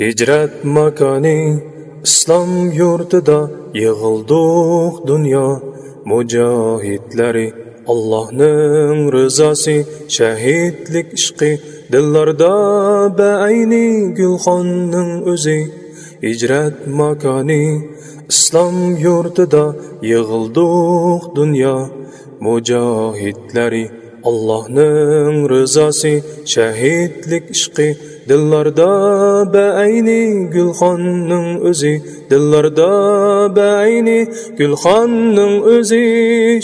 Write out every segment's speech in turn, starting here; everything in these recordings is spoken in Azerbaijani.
hijrat makoni islom yurtida yig'ildik dunyo. Mujohidlari allohning rizosi shahidlik ishqi. Dillarda baayni gulxonning o'zi. Hijrat makoni islom yurtida yig'ildik dunyo. Mujohidlari allohning rizosi shahidlik ishqi. Dillarda baayni gulxonning o'zi. Dillarda baayni gulxonning o'zi.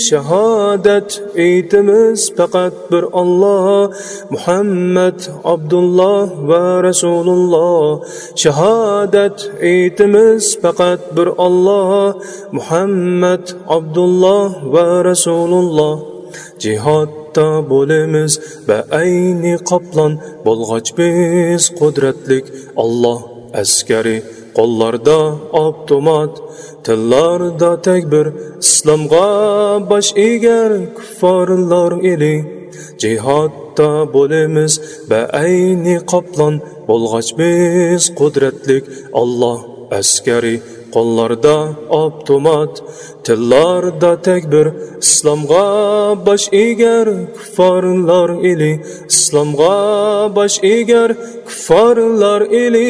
Shahodat aytimiz faqat bir Alloh Muhammad Abdulloh va Rasululloh. Shahodat aytimiz faqat bir Alloh Muhammad Abdulloh va Rasululloh. Jihodda bo'lamiz va ayni qoplon bo'lg'och biz. Qudratlik Alloh askari qo'llarda avtomat tillarda takbir. İslomga bosh egar kuffarlar eli. Jihodda bo'lamiz va ayni qoplon bo'lg'och biz. Qudratlik Alloh askari qo'llarda avtomat tillarda takbir islomga bosh egar kuffarlar eli islomga bosh egar kuffarlar eli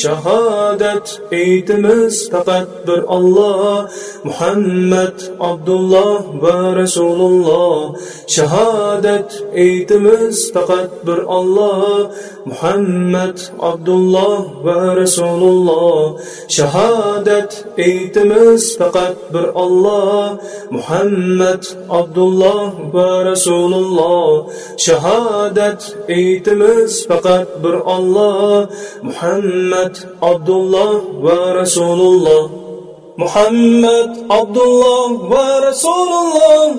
shahodat aytimiz faqat bir Alloh Muhammed Abdullah ve Resulullah. Şehadet eğitimiz fakat bir Allah. Muhammed Abdullah ve Resulullah. Şehadet eğitimiz fakat bir Allah. Muhammed Abdullah ve Resulullah. Şehadet eğitimiz fakat bir Allah. Muhammed Abdullah ve Resulullah. محمد عبد الله ورسول الله